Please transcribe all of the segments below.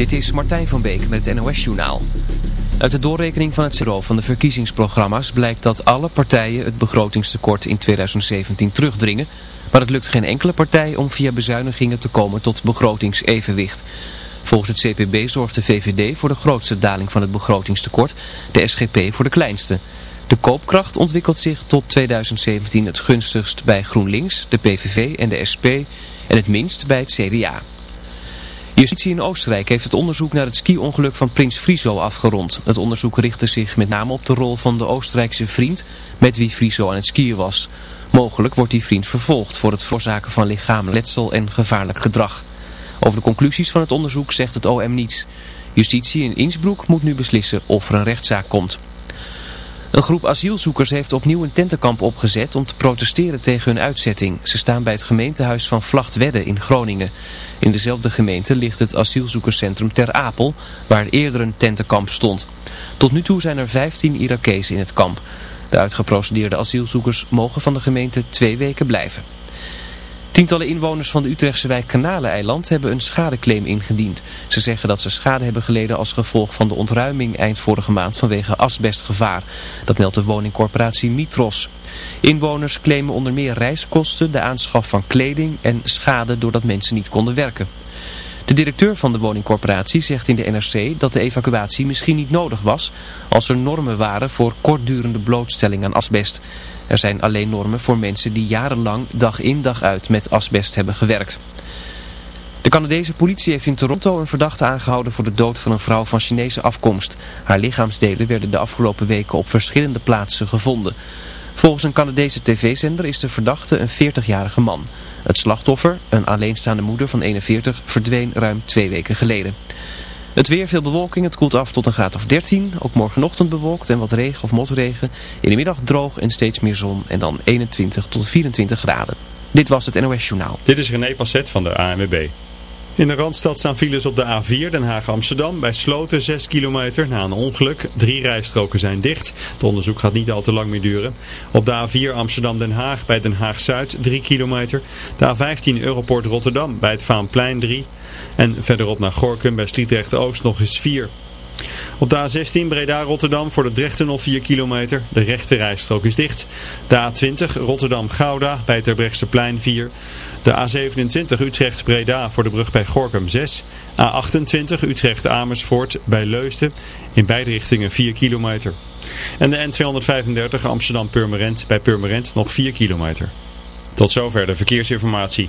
Dit is Martijn van Beek met het NOS-journaal. Uit de doorrekening van het CRO van de verkiezingsprogramma's blijkt dat alle partijen het begrotingstekort in 2017 terugdringen. Maar het lukt geen enkele partij om via bezuinigingen te komen tot begrotingsevenwicht. Volgens het CPB zorgt de VVD voor de grootste daling van het begrotingstekort, de SGP voor de kleinste. De koopkracht ontwikkelt zich tot 2017 het gunstigst bij GroenLinks, de PVV en de SP en het minst bij het CDA. Justitie in Oostenrijk heeft het onderzoek naar het ski-ongeluk van Prins Friso afgerond. Het onderzoek richtte zich met name op de rol van de Oostenrijkse vriend met wie Friso aan het skiën was. Mogelijk wordt die vriend vervolgd voor het veroorzaken van lichamelijk letsel en gevaarlijk gedrag. Over de conclusies van het onderzoek zegt het OM niets. Justitie in Innsbruck moet nu beslissen of er een rechtszaak komt. Een groep asielzoekers heeft opnieuw een tentenkamp opgezet om te protesteren tegen hun uitzetting. Ze staan bij het gemeentehuis van Vlachtwedde in Groningen. In dezelfde gemeente ligt het asielzoekerscentrum Ter Apel, waar eerder een tentenkamp stond. Tot nu toe zijn er 15 Irakezen in het kamp. De uitgeprocedeerde asielzoekers mogen van de gemeente twee weken blijven. Tientallen inwoners van de Utrechtse wijk Kanaleneiland hebben een schadeclaim ingediend. Ze zeggen dat ze schade hebben geleden als gevolg van de ontruiming eind vorige maand vanwege asbestgevaar. Dat meldt de woningcorporatie Mitros. Inwoners claimen onder meer reiskosten, de aanschaf van kleding en schade doordat mensen niet konden werken. De directeur van de woningcorporatie zegt in de NRC dat de evacuatie misschien niet nodig was als er normen waren voor kortdurende blootstelling aan asbest. Er zijn alleen normen voor mensen die jarenlang dag in dag uit met asbest hebben gewerkt. De Canadese politie heeft in Toronto een verdachte aangehouden voor de dood van een vrouw van Chinese afkomst. Haar lichaamsdelen werden de afgelopen weken op verschillende plaatsen gevonden. Volgens een Canadese tv-zender is de verdachte een 40-jarige man. Het slachtoffer, een alleenstaande moeder van 41, verdween ruim twee weken geleden. Het weer, veel bewolking, het koelt af tot een graad of 13. Ook morgenochtend bewolkt en wat regen of motregen. In de middag droog en steeds meer zon en dan 21 tot 24 graden. Dit was het NOS Journaal. Dit is René Passet van de ANWB. In de Randstad staan files op de A4 Den Haag-Amsterdam bij Sloten 6 kilometer na een ongeluk. Drie rijstroken zijn dicht. Het onderzoek gaat niet al te lang meer duren. Op de A4 Amsterdam-Den Haag bij Den Haag-Zuid 3 kilometer. De A15 Europort Rotterdam bij het Vaanplein 3 en verderop naar Gorkum bij Sliedrecht-Oost nog eens 4. Op de A16 Breda-Rotterdam voor de Drechtunnel 4 kilometer. De rechte rijstrook is dicht. De A20 Rotterdam-Gouda bij het plein 4. De A27 Utrecht-Breda voor de brug bij Gorkum 6. A28 Utrecht-Amersfoort bij Leusden. In beide richtingen 4 kilometer. En de N235 Amsterdam-Purmerend bij Purmerend nog 4 kilometer. Tot zover de verkeersinformatie.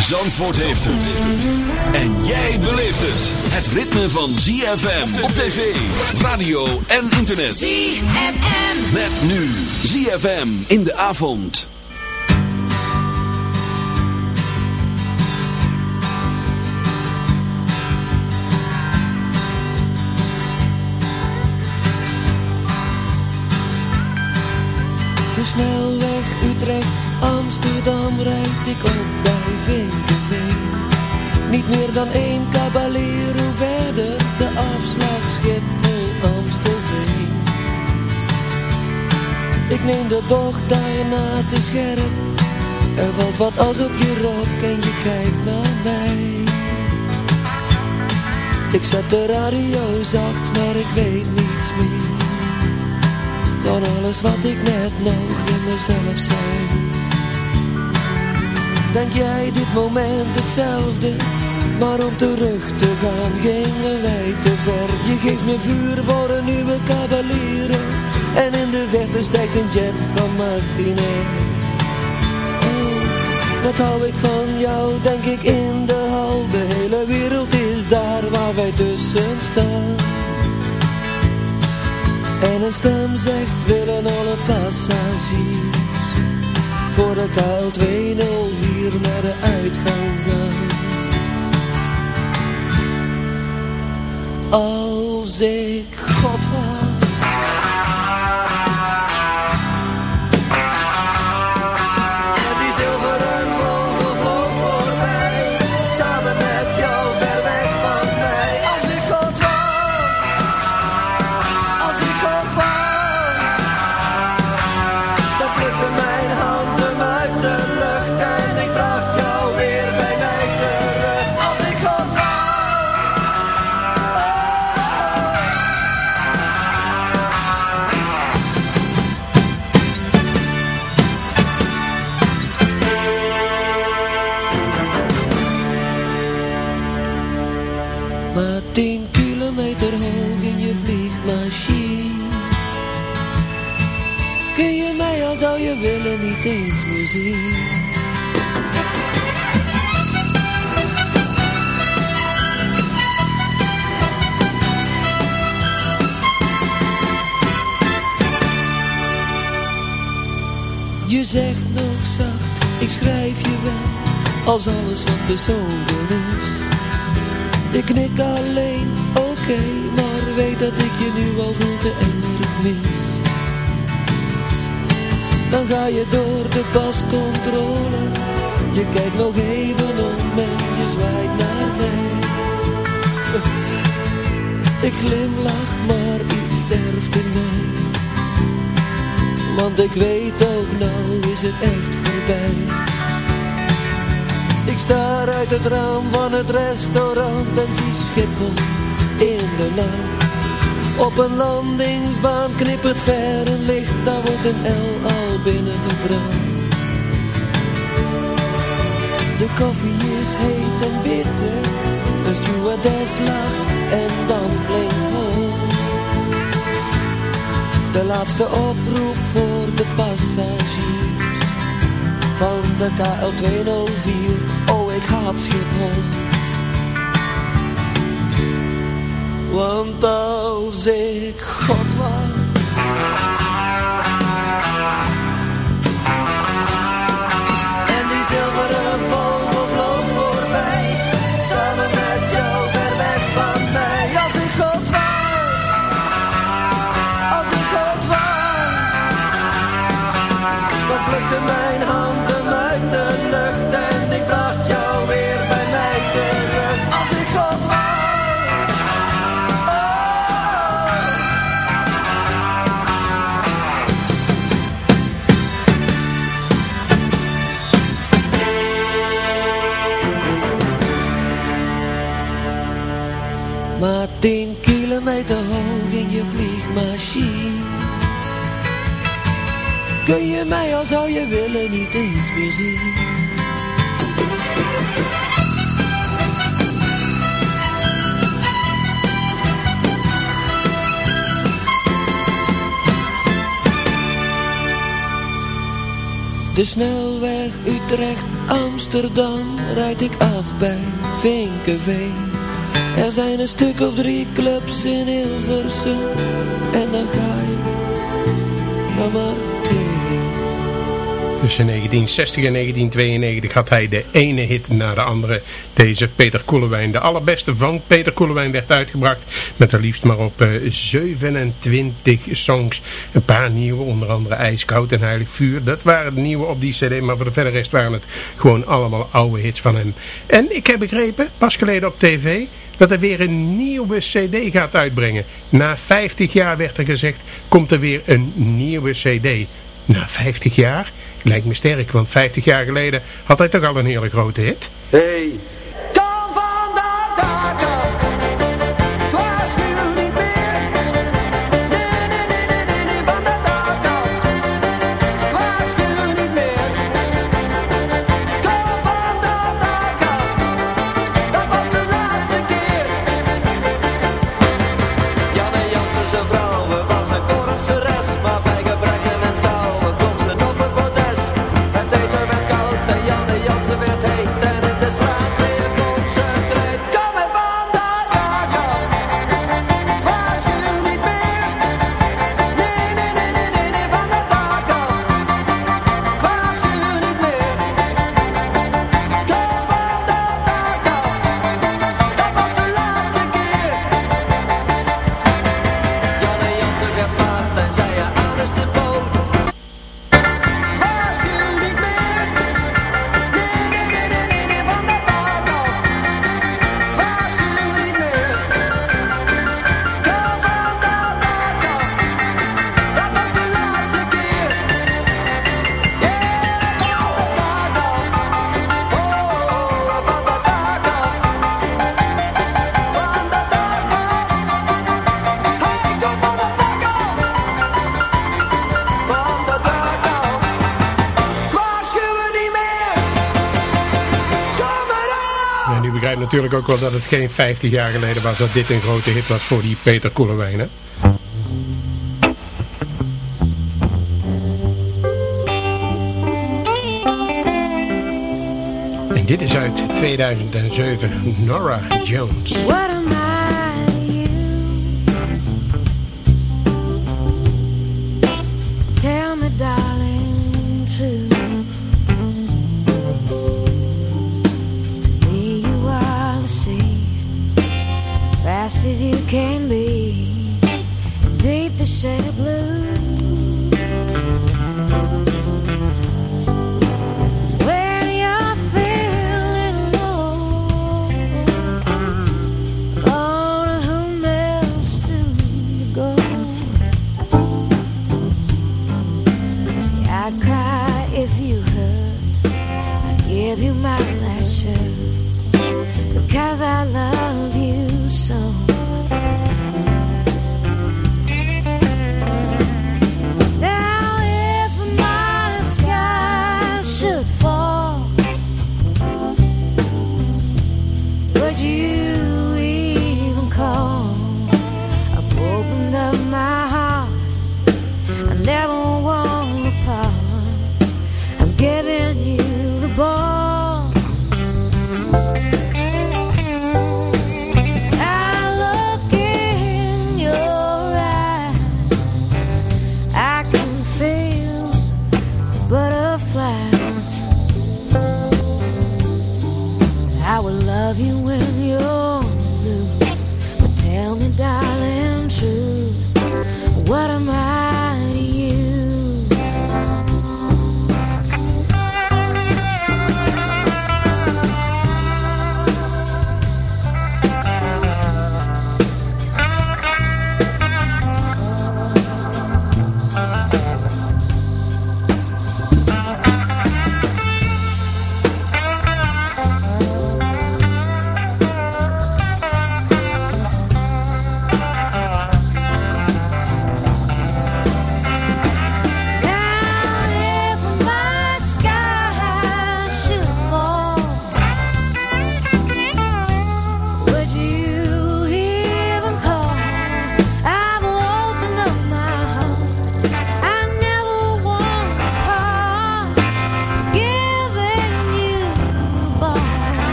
Zandvoort heeft het. En jij beleeft het. Het ritme van ZFM op tv, radio en internet. ZFM. Met nu ZFM in de avond. De snelweg Utrecht, Amsterdam rijdt ik op bij niet meer dan één caballero verder, de afslag Schiphol Amstelveen. Ik neem de bocht daarna te scherp, er valt wat als op je rok en je kijkt naar mij. Ik zet de radio zacht, maar ik weet niets meer. Van alles wat ik net nog in mezelf zei. Denk jij dit moment hetzelfde? Maar om terug te gaan gingen wij te ver. Je geeft me vuur voor een nieuwe cavalier. En in de verte stijgt een jet van Martine. Wat hou ik van jou, denk ik in de hal? De hele wereld is daar waar wij tussen staan. En een stem zegt, willen alle passagiers Voor de kuil 204 naar de uitgang gaan. Als ik God was Je zegt nog zacht, ik schrijf je wel, als alles wat bezogen is. Ik knik alleen, oké, maar weet dat ik je nu al veel te erg mis. Dan ga je door de pascontrole, je kijkt nog even om en je zwaait naar mij. Ik glimlach, maar iets sterft in mij. Want ik weet ook, nou is het echt voorbij Ik sta uit het raam van het restaurant En zie Schiphol in de nacht Op een landingsbaan knippert ver een licht Daar wordt een L al binnengebracht. De koffie is heet en bitter De stewardess lacht en dan klinkt hoog de laatste oproep voor de passagiers Van de KL 204 Oh ik haat Schiphol Want als ik God was. En die zilveren vogel vloog voorbij. Samen met jou ver weg van mij. Als ik God was. Als ik God was. Dan plukte mijn Kun je mij al zou je willen niet eens meer zien De snelweg Utrecht-Amsterdam rijd ik af bij Vinkenveen. Er zijn een stuk of drie clubs in Hilversum en dan ga ik naar maar Tussen 1960 en 1992 had hij de ene hit na de andere. Deze Peter Koelewijn. De allerbeste van Peter Koelewijn werd uitgebracht. Met er liefst maar op eh, 27 songs. Een paar nieuwe, onder andere IJskoud en Heilig Vuur. Dat waren de nieuwe op die cd. Maar voor de verder rest waren het gewoon allemaal oude hits van hem. En ik heb begrepen, pas geleden op tv dat er weer een nieuwe cd gaat uitbrengen. Na 50 jaar werd er gezegd, komt er weer een nieuwe cd. Na 50 jaar? Lijkt me sterk, want 50 jaar geleden had hij toch al een hele grote hit. Hey! Natuurlijk ook wel dat het geen 50 jaar geleden was dat dit een grote hit was voor die Peter Koelewijn. En dit is uit 2007, Nora Jones. What am I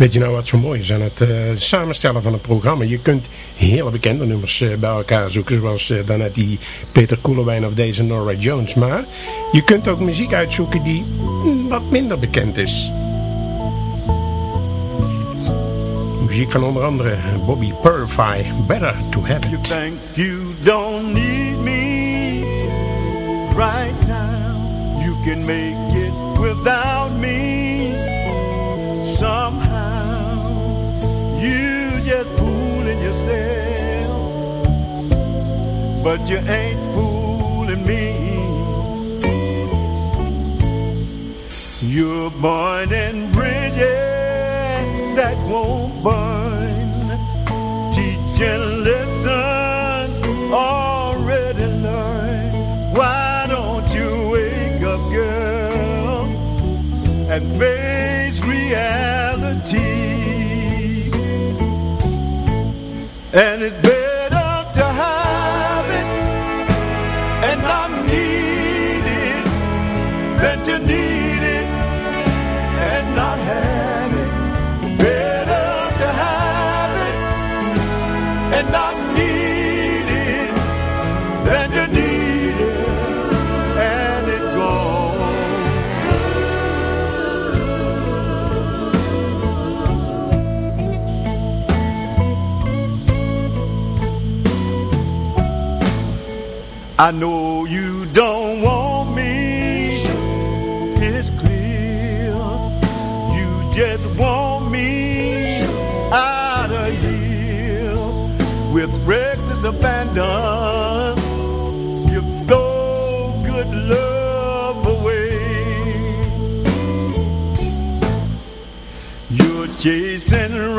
Weet je nou wat zo mooi is aan het eh, samenstellen van een programma? Je kunt hele bekende nummers eh, bij elkaar zoeken, zoals uh, daarnet die Peter Koelewijn of deze Nora Jones. Maar je kunt ook muziek uitzoeken die wat minder bekend is. Muziek van onder andere Bobby Purify, Better to Have You It. think you don't need me right now. You can make it without me. Somehow you just fooling yourself, but you ain't fooling me. You're burning bridges that won't burn teaching lessons already learned. Why don't you wake up, girl, and face reality? And it's better to have it and not need it than to need I know you don't want me. It's clear. You just want me out of here with reckless abandon. You throw good love away. You're chasing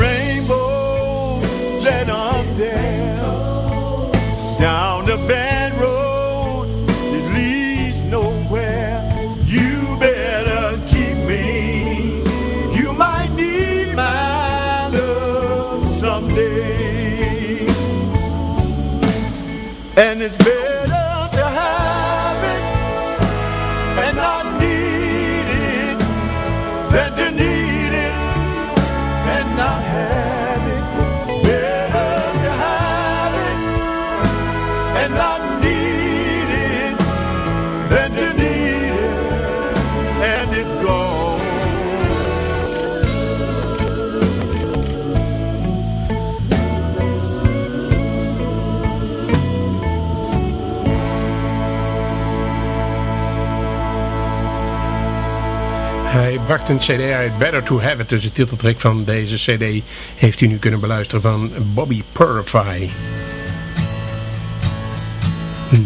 bracht een cd uit, Better to Have It. Dus de titeltrack van deze cd heeft u nu kunnen beluisteren van Bobby Purify.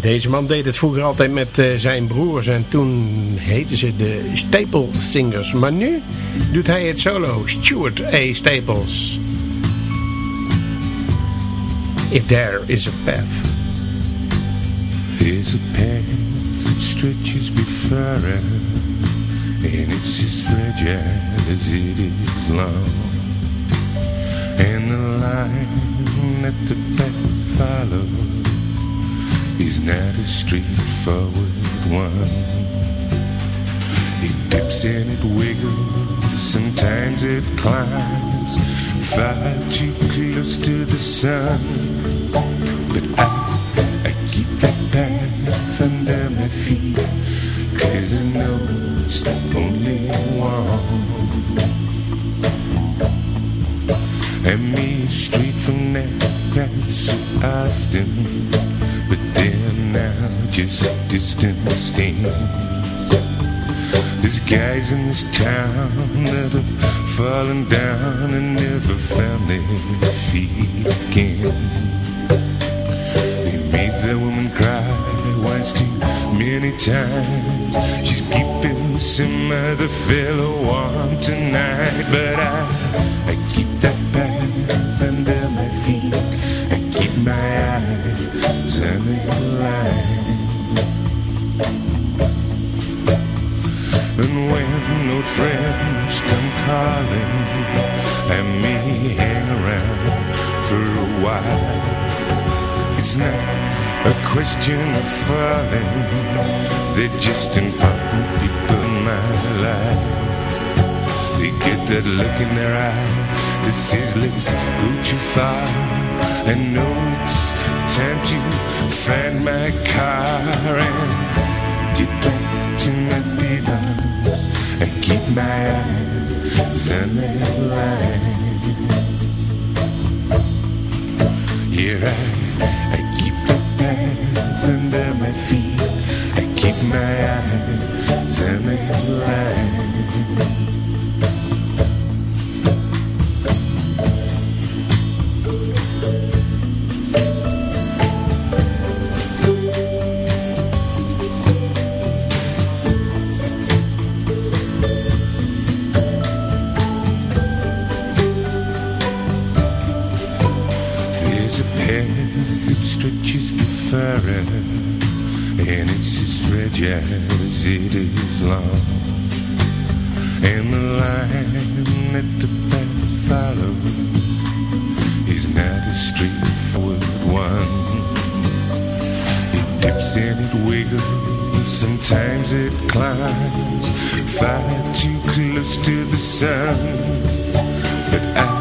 Deze man deed het vroeger altijd met eh, zijn broers en toen heten ze de Staple Singers. Maar nu doet hij het solo, Stuart A. Staples. If there is a path. There's a path that stretches before us, and it's as fragile as it is long. And the line that the path follows is not a straightforward one. It dips and it wiggles, sometimes it climbs far too close to the sun. This town that have fallen down and never found their feet again. They made the woman cry once too many times. She's keeping some other fellow warm tonight, but I question of falling. They're just important people in my life. They get that look in their eye that says, let's go too far. And know it's time to find my car and get back to my beloveds and keep my eyes on that line. Yeah, I, under my feet. I keep my eyes on that line. As it is long. And the line that the path follows is not a straightforward one. It dips and it wiggles, sometimes it climbs far too close to the sun. But I,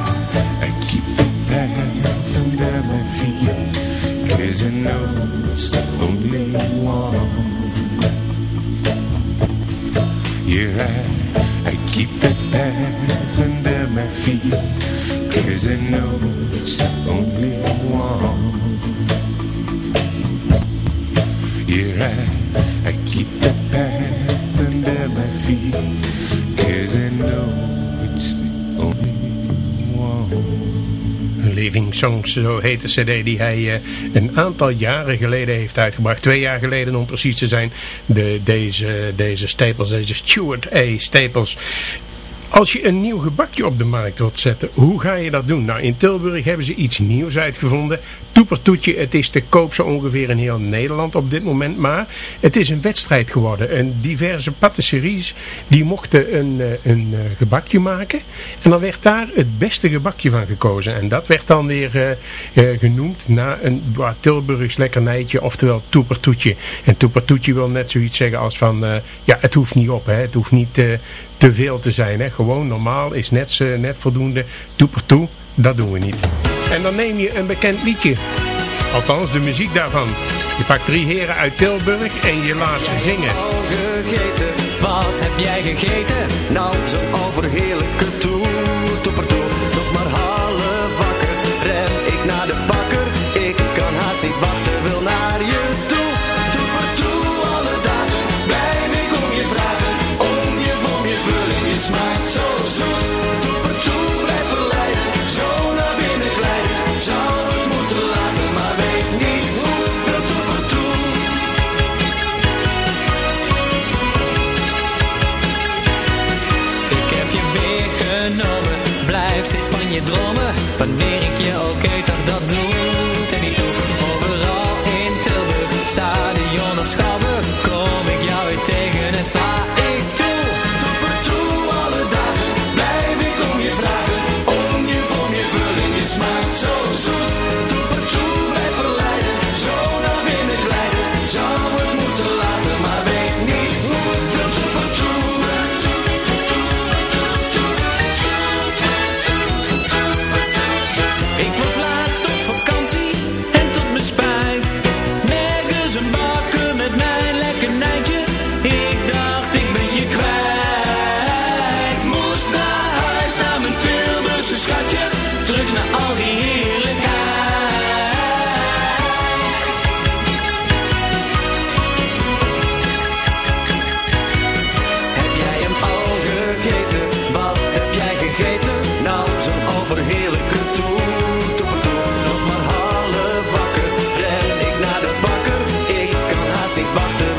Zo heet de cd die hij eh, een aantal jaren geleden heeft uitgebracht. Twee jaar geleden om precies te zijn. De, deze, deze Staples, deze Stuart A. Staples. Als je een nieuw gebakje op de markt wilt zetten, hoe ga je dat doen? Nou, in Tilburg hebben ze iets nieuws uitgevonden. Toepertoetje, het is te koop ongeveer in heel Nederland op dit moment. Maar het is een wedstrijd geworden. En diverse patisseries, die mochten een, eh, een eh, gebakje maken. En dan werd daar het beste gebakje van gekozen. En dat werd dan weer eh, genoemd naar een Tilburgs lekkernijtje, oftewel toepertoetje. En toepertoetje wil net zoiets zeggen als van, ja, het hoeft niet op, hè. het hoeft niet te veel te zijn. Hè. Gewoon normaal is net, net voldoende. Toepertoe, dat doen we niet. En dan neem je een bekend liedje. Althans, de muziek daarvan. Je pakt drie heren uit Tilburg en je laat ze zingen. gegeten? Wat heb jij gegeten? Nou, zo'n overheerlijke toer, je dromen. Wanneer ik je eet, ach, dat doet er niet toe. Overal in Tilburg, stadion of schouwburg, kom ik jou weer tegen en sla kan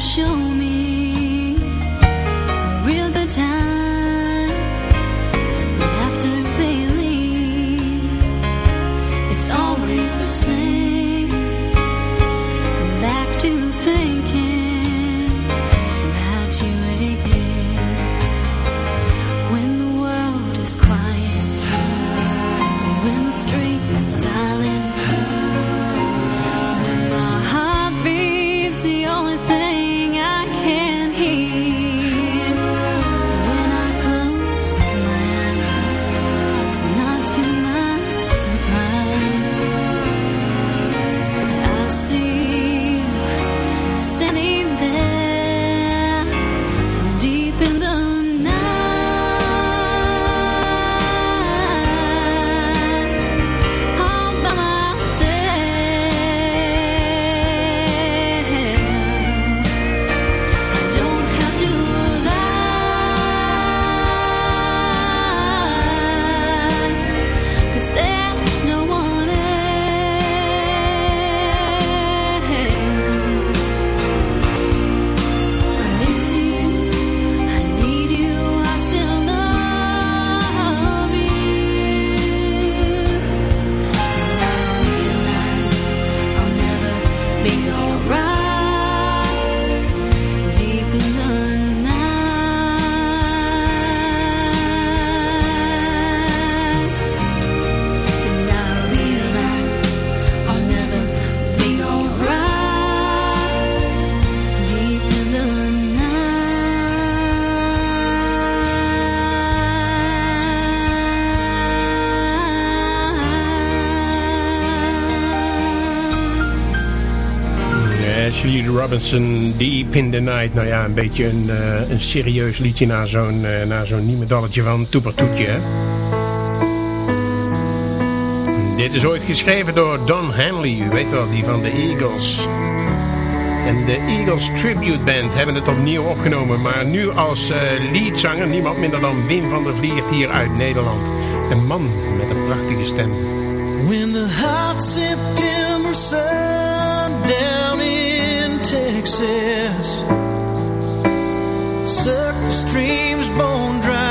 秀 Julie Robinson, Deep in the Night. Nou ja, een beetje een, eh, een serieus liedje naar zo'n uh, zo'n niemendalletje van Toepertoetje. Dit is ooit geschreven door Don Henley, u weet wel, die van de Eagles. En de Eagles Tribute Band hebben het opnieuw opgenomen. Maar nu als eh, lead zanger niemand minder dan Wim van der Vliert hier uit Nederland. Een man met een prachtige stem. When the hot September sun Suck the streams bone dry.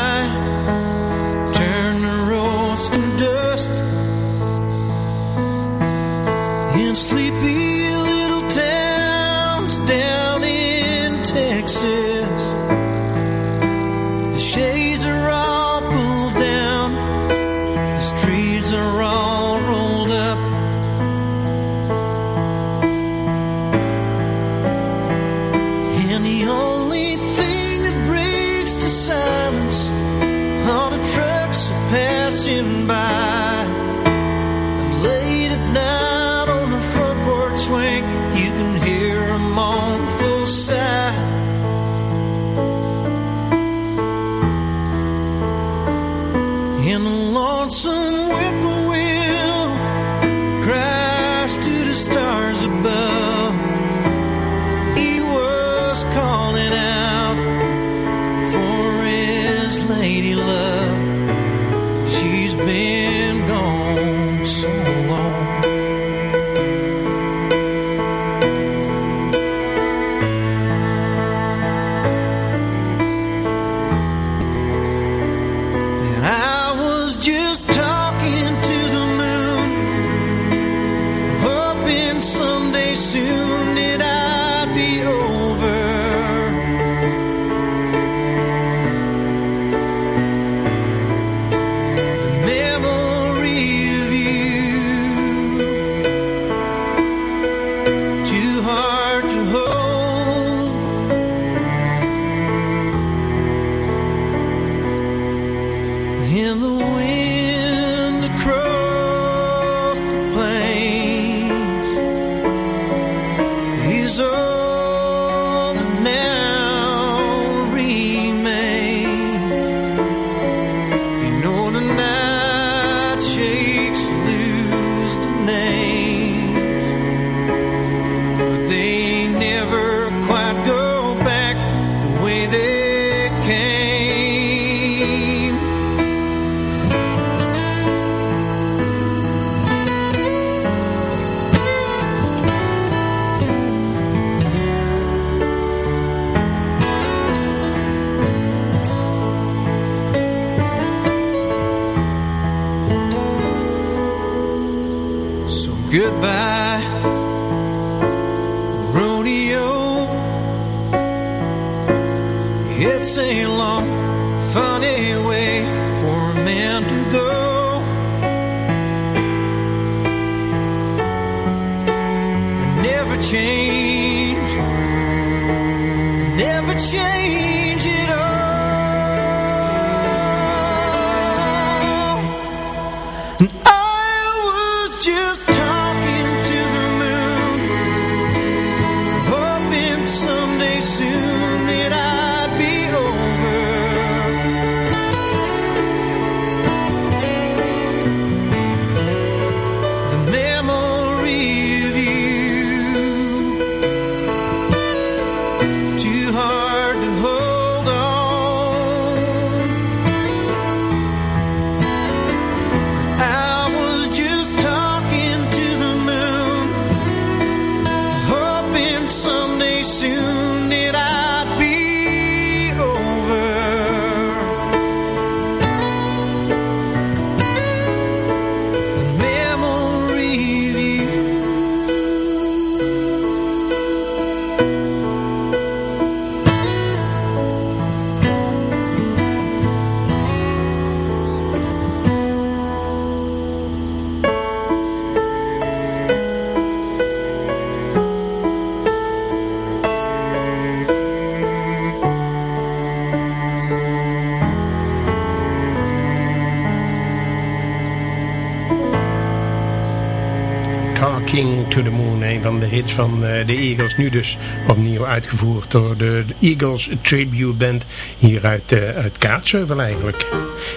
Een van de hits van eh, de Eagles. Nu dus opnieuw uitgevoerd door de Eagles Tribute Band. Hier uit, uh, uit Kaatsheuvel eigenlijk.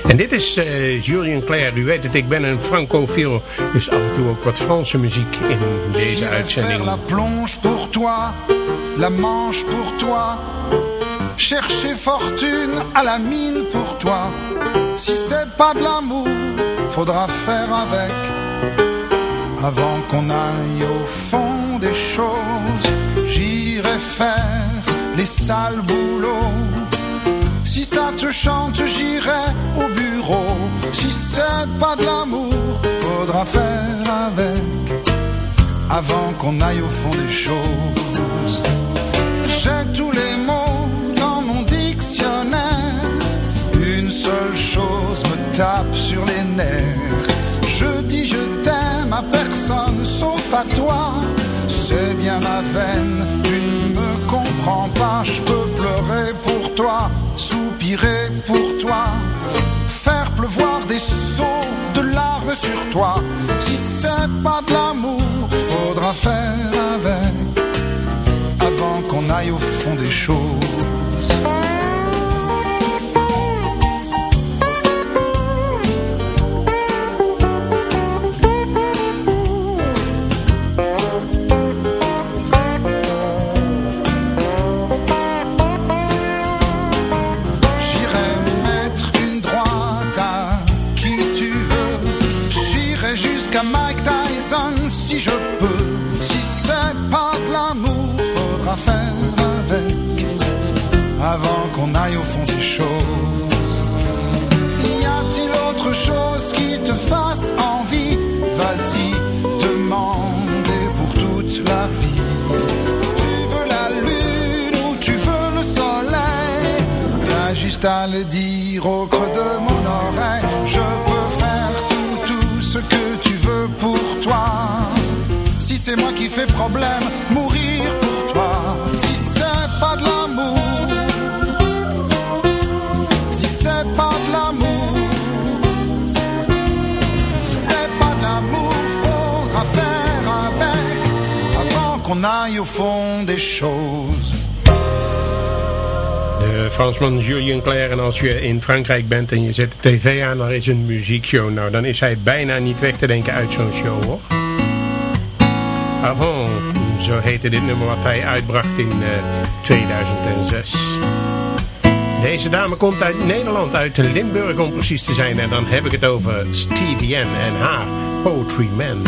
En dit is uh, Julien Claire. U weet het, ik ben een francophile. Dus af en toe ook wat Franse muziek in deze uitzending. la plonge pour toi, la manche pour toi. Chercher fortune à la mine pour toi. Si c'est pas de l'amour, faudra faire avec. Avant qu'on aille au fond des choses, j'irai faire les sales boulots. Si ça te chante, j'irai au bureau. Si c'est pas de l'amour, faudra faire avec. Avant qu'on aille au fond des choses. C'est bien ma veine, tu ne me comprends pas. Je peux pleurer pour toi, soupirer pour toi. Faire pleuvoir des seaux de larmes sur toi. Si c'est pas de l'amour, faudra faire avec. Avant qu'on aille au fond des choses. À le dire au creux de mon oreille. Je peux faire tout, tout ce que tu veux pour toi. Si c'est moi qui fais problème, mourir pour toi. Si c'est pas de l'amour, si c'est pas de l'amour, si c'est pas de l'amour, faudra faire avec avant qu'on aille au fond des choses. Fransman Julien Clerc. En als je in Frankrijk bent en je zet de tv aan, daar is een muziekshow. Nou, dan is hij bijna niet weg te denken uit zo'n show, hoor. Avant, zo heette dit nummer wat hij uitbracht in eh, 2006. Deze dame komt uit Nederland, uit Limburg om precies te zijn. En dan heb ik het over Stevie N en haar Poetry Man.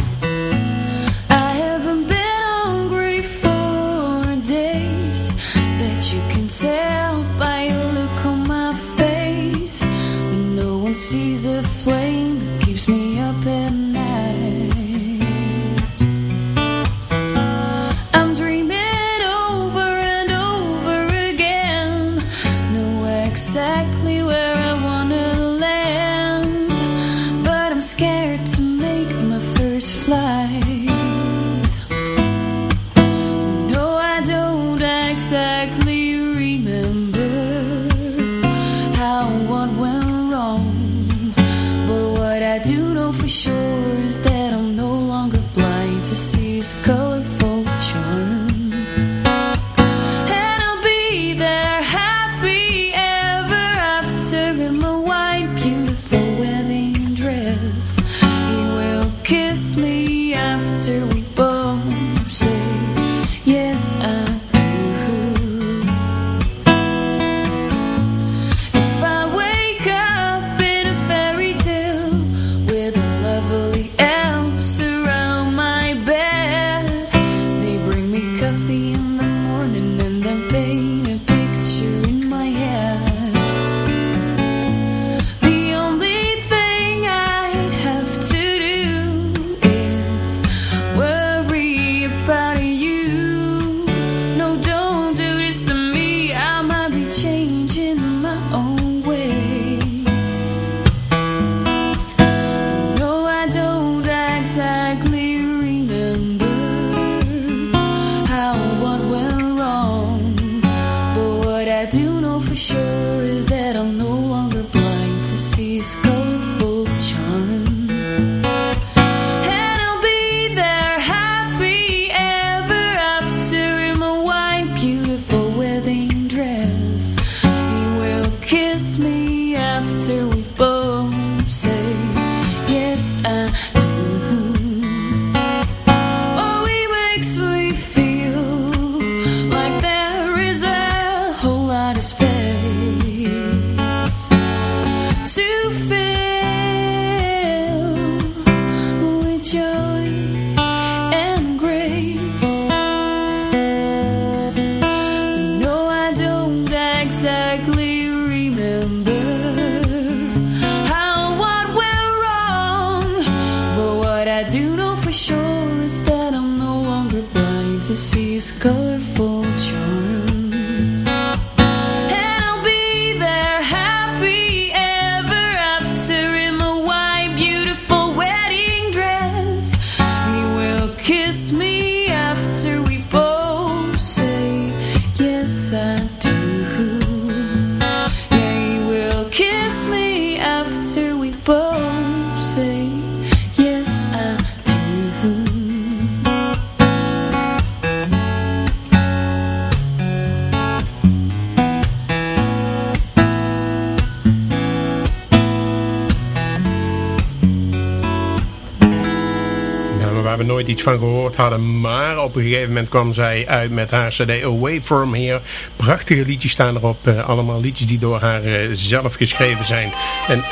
Iets van gehoord hadden. Maar op een gegeven moment kwam zij uit met haar cd Away From Here. Prachtige liedjes staan erop. eh, allemaal liedjes die door haar eh, zelf geschreven zijn. En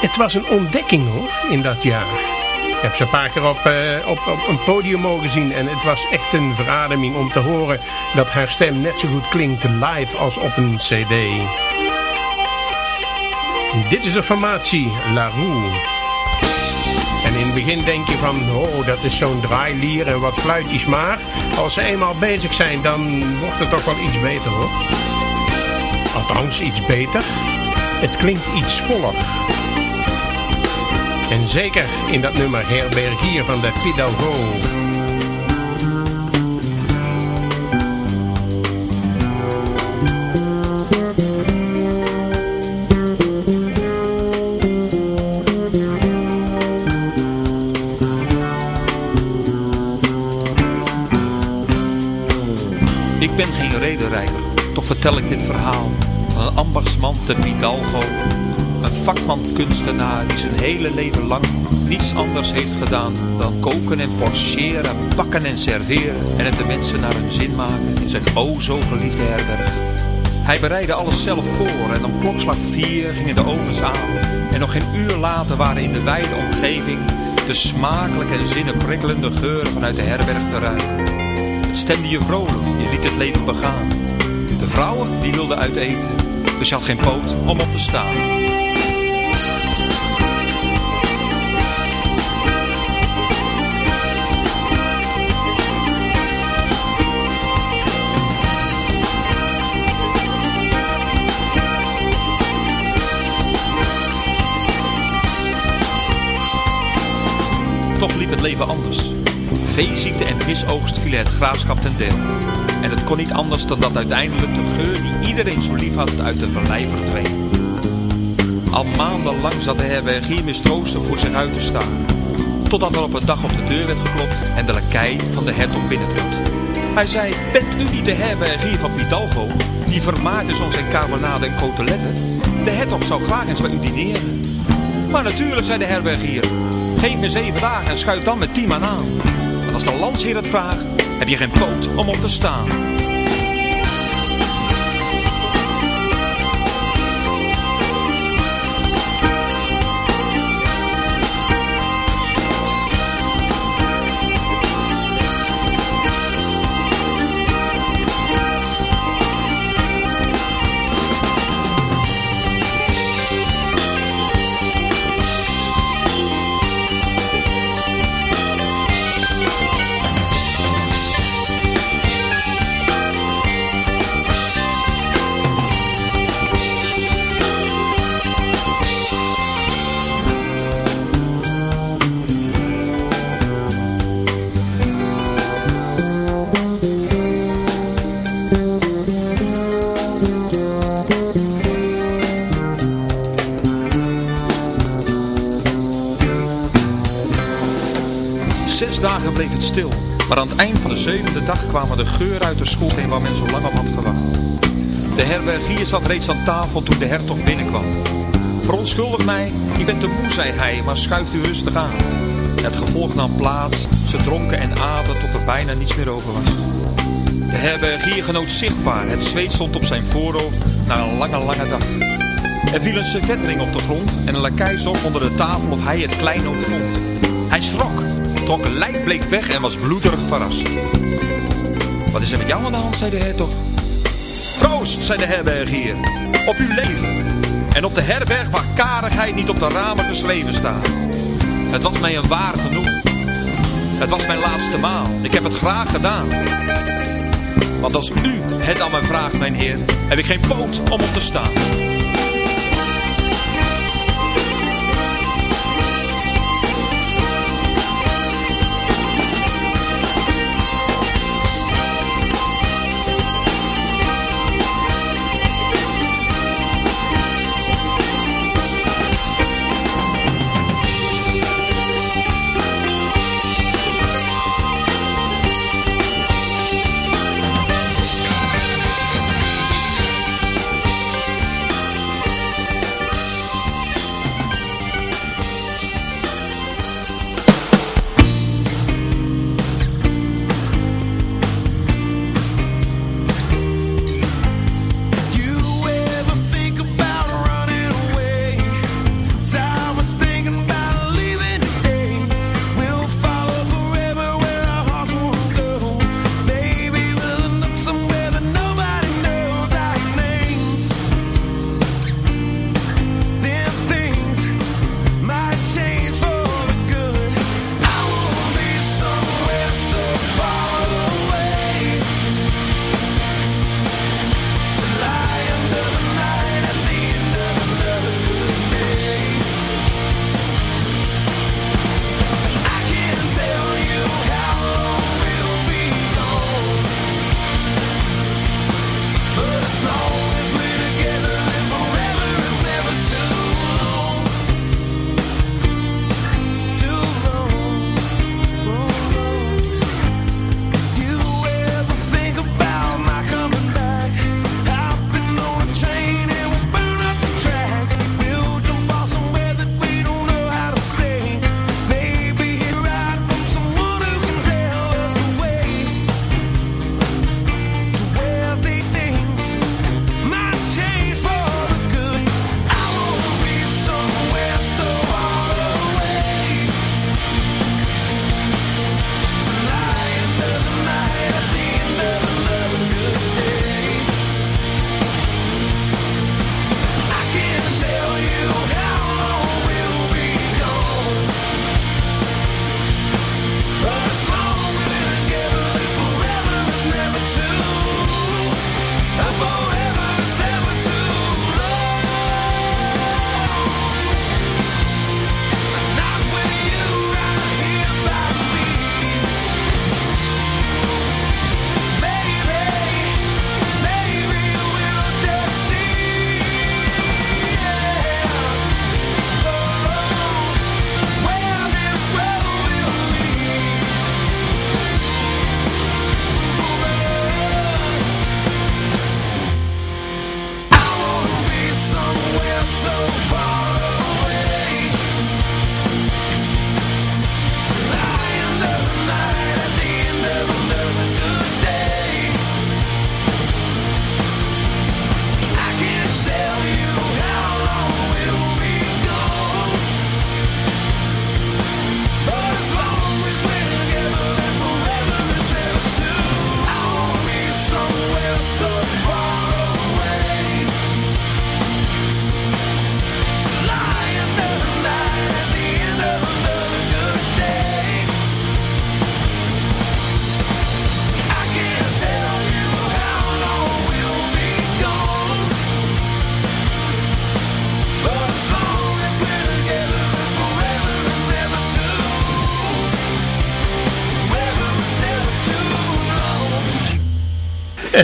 het was een ontdekking hoor, in dat jaar. Ik heb ze een paar keer op, eh, op, op een podium mogen zien. En het was echt een verademing om te horen dat haar stem net zo goed klinkt live als op een cd. Dit is de formatie La Roue. In het begin denk je van, oh, dat is zo'n draailier en wat fluitjes. Maar als ze eenmaal bezig zijn, dan wordt het toch wel iets beter hoor. Althans, iets beter. Het klinkt iets voller. En zeker in dat nummer Herbergier van de Fidalgo. Vertel ik dit verhaal van een ambachtsman te Hidalgo. Een vakman kunstenaar die zijn hele leven lang niets anders heeft gedaan dan koken en porcheren, bakken en serveren en het de mensen naar hun zin maken in zijn o zo geliefde herberg. Hij bereidde alles zelf voor en om klokslag vier gingen de ovens aan. En nog geen uur later waren in de wijde omgeving de smakelijke en zinnenprikkelende geuren vanuit de herberg te ruiken. Het stemde je vrolijk, je liet het leven begaan. De vrouwen die wilden uit eten, dus je had geen poot om op te staan. Toch liep het leven anders. Veeziekte en misoogst vielen het graafschap ten deel. En het kon niet anders dan dat uiteindelijk de geur die iedereen zo lief had uit de vallei verdween. Al maandenlang zat de herbergier mistroostig voor zich uit te staan. Totdat er op een dag op de deur werd geklopt en de lakij van de hertog binnentrad. Hij zei, bent u niet de herbergier van Pidalgo? Die vermaakt is om zijn carbonade en coteletten. De hertog zou graag eens bij u dineren. Maar natuurlijk, zei de herbergier. Geef me zeven dagen en schuif dan met tien man aan. Als de landsheer het vraagt, heb je geen poot om op te staan. Dagen bleef het stil, maar aan het eind van de zevende dag kwamen de geur uit de schoorsteen waar men zo lang op had gewacht. De herbergier zat reeds aan tafel toen de hertog binnenkwam. Verontschuldig mij, ik ben te moe, zei hij, maar schuift u rustig aan. Het gevolg nam plaats, ze dronken en aten tot er bijna niets meer over was. De herbergier genoot zichtbaar, het zweet stond op zijn voorhoofd na een lange, lange dag. Er viel een servetring op de grond en een lakij zocht onder de tafel of hij het kleinood vond. Hij schrok, trok lijkbleek weg en was bloederig verrast. Wat is er met jou aan de hand, zei de hertog. Proost, zei de herbergier, op uw leven. En op de herberg waar karigheid niet op de ramen geschreven staat. Het was mij een waar genoeg. Het was mijn laatste maal. Ik heb het graag gedaan. Want als u het aan mij vraagt, mijn heer, heb ik geen poot om op te staan.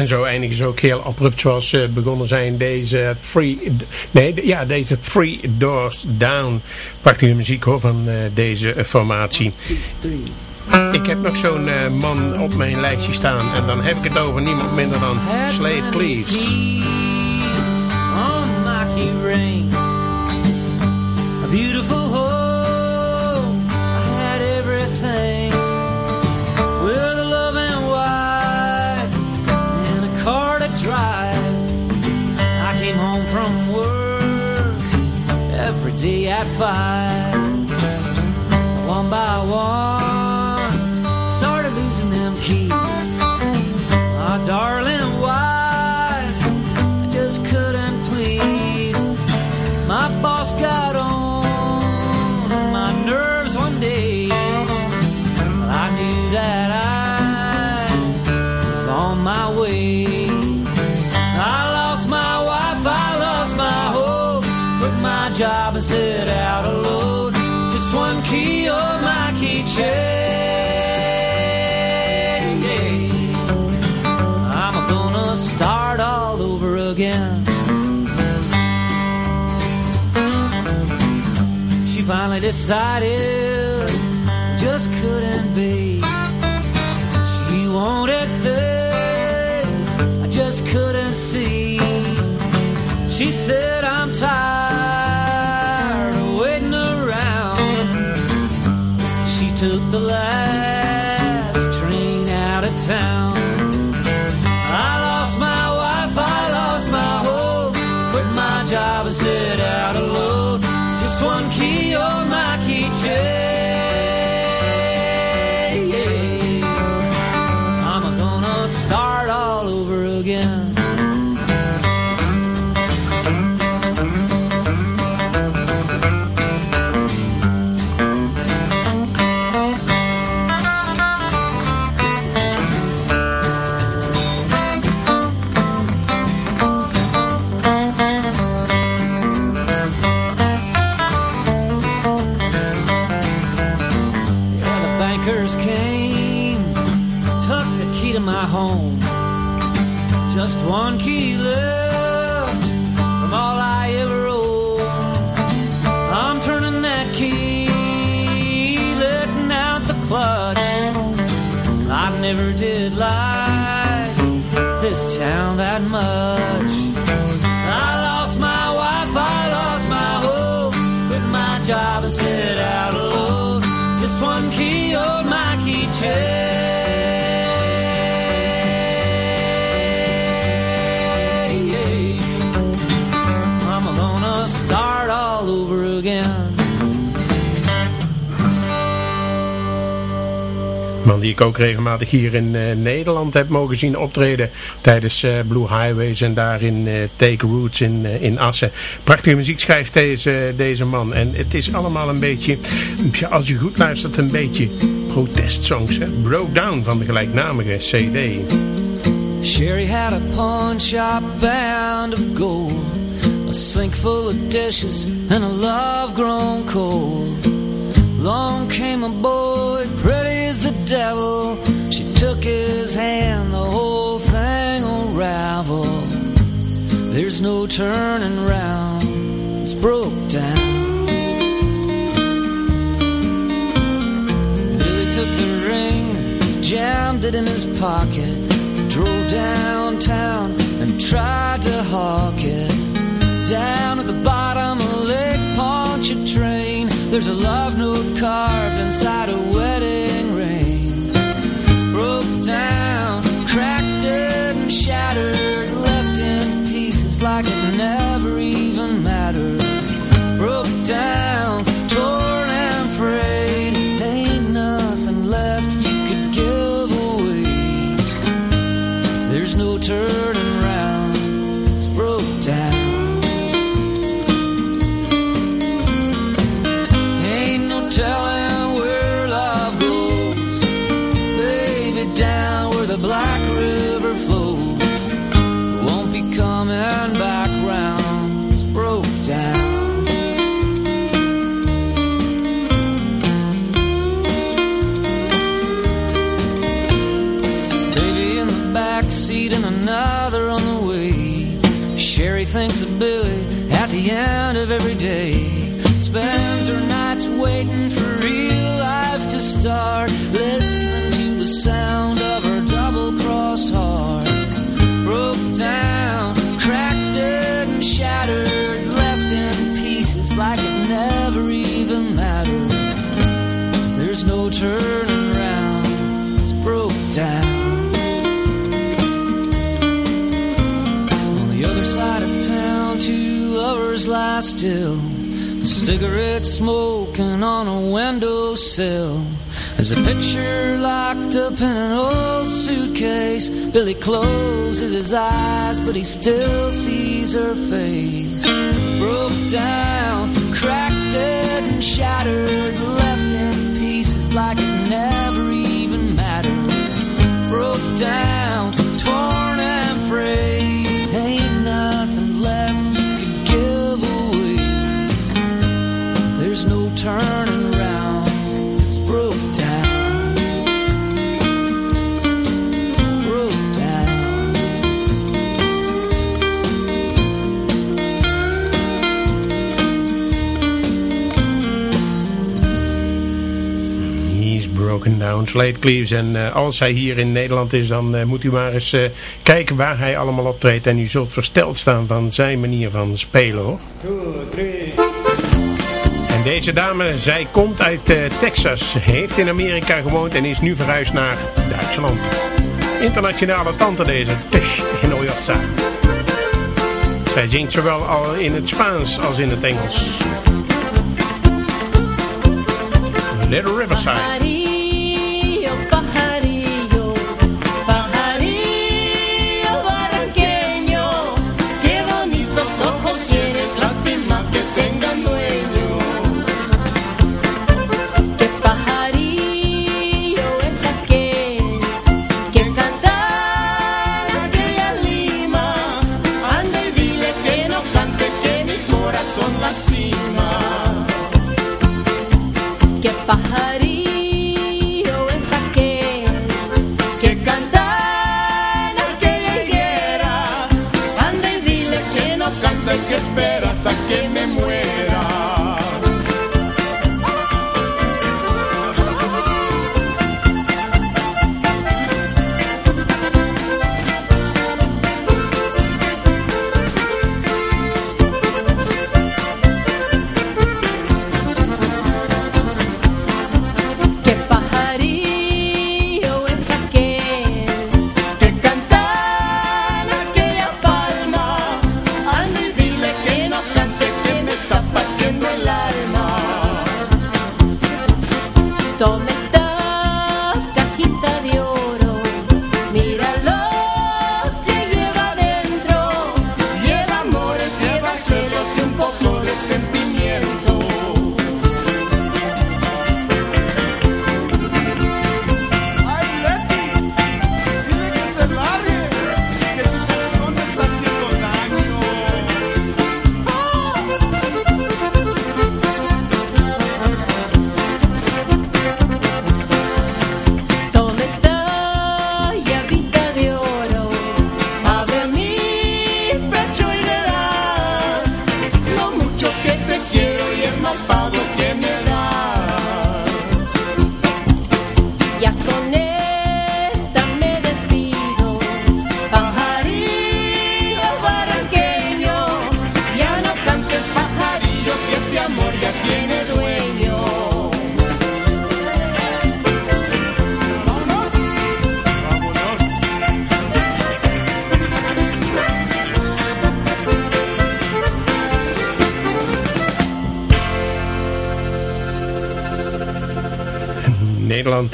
En zo eindigen ze ook heel abrupt zoals eh, ze begonnen zijn. Deze Free, nee, ja, deze Three Doors Down. Prachtige muziek hoor van eh, deze eh, formatie. Ik heb nog zo'n man op mijn lijstje staan. En dan heb ik het over niemand minder dan Slade Cleaves. Rain. at five, one by one. Decided just couldn't be. She wanted things I just couldn't see. She said, Die ik ook regelmatig hier in eh, Nederland heb mogen zien optreden tijdens eh, Blue Highways en daar in eh, Take Roots in, in Assen. Prachtige muziek schrijft deze, deze man en het is allemaal een beetje, als je goed luistert, een beetje protestsongs. Broke Down van de gelijknamige CD. Sherry had a pawn shop bound of gold, a sink full of dishes, and a love grown cold. Long came a boy, devil. She took his hand, the whole thing unraveled. There's no turning round, it's broke down. Billy took the ring, jammed it in his pocket, drove downtown and tried to hawk it. Down at the bottom of Lake Pontchartrain, there's a love note carved inside a wedding shattered, left in pieces like it never even mattered. Broke down, Billy closes his eyes, but he still sees her face. Broke down, cracked and shattered. Down, Slade. En eh, als hij hier in Nederland is, dan eh, moet u maar eens eh, kijken waar hij allemaal optreedt. En u zult versteld staan van zijn manier van spelen hoor. En deze dame, zij komt uit Texas, heeft in Amerika gewoond en is nu verhuisd naar Duitsland. Internationale tante deze, in Oyotza. Zij zingt zowel al in het Spaans als in het Engels. Little Riverside.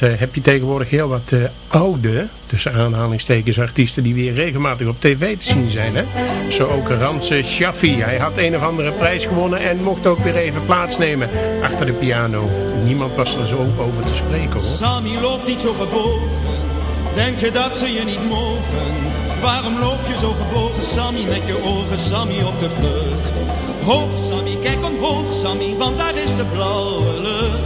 Eh, heb je tegenwoordig heel wat eh, oude, tussen aanhalingstekens, artiesten die weer regelmatig op tv te zien zijn. Hè? Zo ook Ramse Shaffi. Hij had een of andere prijs gewonnen en mocht ook weer even plaatsnemen achter de piano. Niemand was er zo over te spreken hoor. Sammy loopt niet zo gebogen, denk je dat ze je niet mogen? Waarom loop je zo gebogen, Sammy, met je ogen, Sammy, op de vlucht? Hoog, Sammy, kijk omhoog, Sammy, want daar is de blauwe lucht.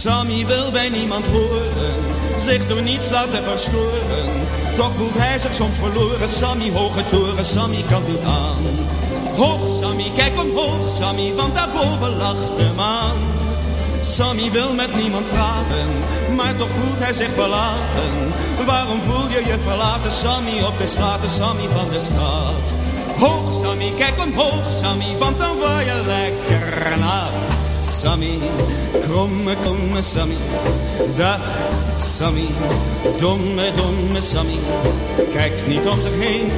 Sammy wil bij niemand horen, zich door niets laten verstoren. Toch voelt hij zich soms verloren, Sammy hoge toren, Sammy kan niet aan. Hoog Sammy, kijk omhoog Sammy, want daarboven lacht de maan. Sammy wil met niemand praten, maar toch voelt hij zich verlaten. Waarom voel je je verlaten, Sammy, op de straten, Sammy van de straat? Hoog Sammy, kijk omhoog Sammy, want dan word je lekker nat. Sammy, kromme, kromme Sammy, dag Sammy, domme, domme Sammy. Kijk niet om zich heen,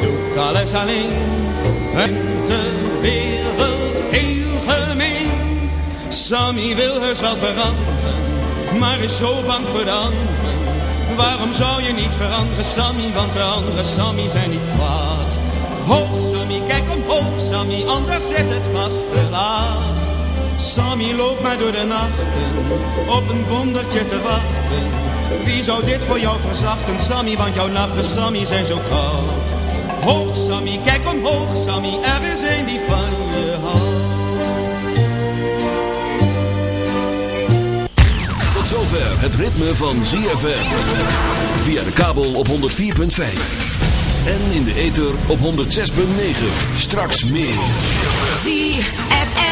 doet alles alleen. En de wereld heel gemeen. Sammy wil heus wel veranderen, maar is zo bang voor de anderen. Waarom zou je niet veranderen, Sammy, want de andere Sammy zijn niet kwaad. Hoog Sammy, kijk omhoog Sammy, anders is het vast te laat. Sammy loopt maar door de nachten, op een wondertje te wachten. Wie zou dit voor jou verzachten, Sammy, want jouw nachten, Sammy, zijn zo koud. Hoog, Sammy, kijk omhoog, Sammy, er is een die van je houdt. Tot zover het ritme van ZFM. Via de kabel op 104.5. En in de ether op 106.9. Straks meer. ZFM.